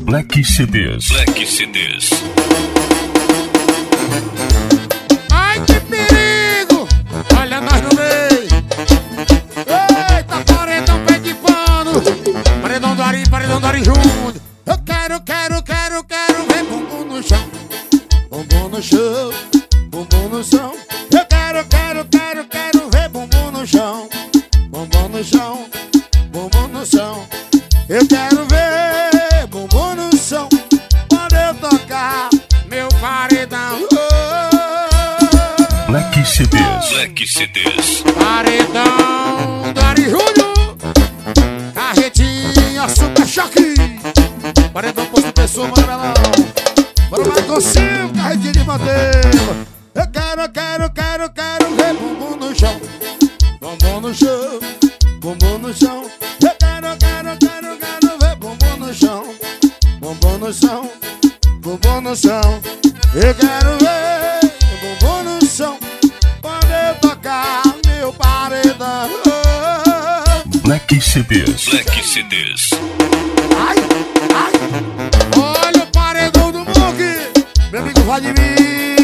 Black CDs. Black CDs. Ai que perigo! Olha nós no meio! Eita, paredão pé de pano! Paredão do Ari, paredão do Ari junto! Eu quero, quero, quero, quero ver bumbum no chão! Bumbum no chão, bumbum no chão! Eu quero, quero, quero, quero ver bumbum no chão! Bumbum no chão, bumbum no chão! Eu quero ver Black CDs. Black CDs. Paredão do Ari Júnior Carretinha Super Choque. Paredão posto pessoa, mano Belão Bora mais consigo, carretinha de manteiga Eu quero, quero, quero, quero ver bumbum no chão. Bumbum no chão, bumbum no chão. Eu quero, quero, quero, quero ver bumbum no chão. Bumbum no chão, bumbum no chão. Eu quero ver Black CDs. Black CDs. Ai, ai. Olha o paredão do Mug. Meu amigo Vladimir.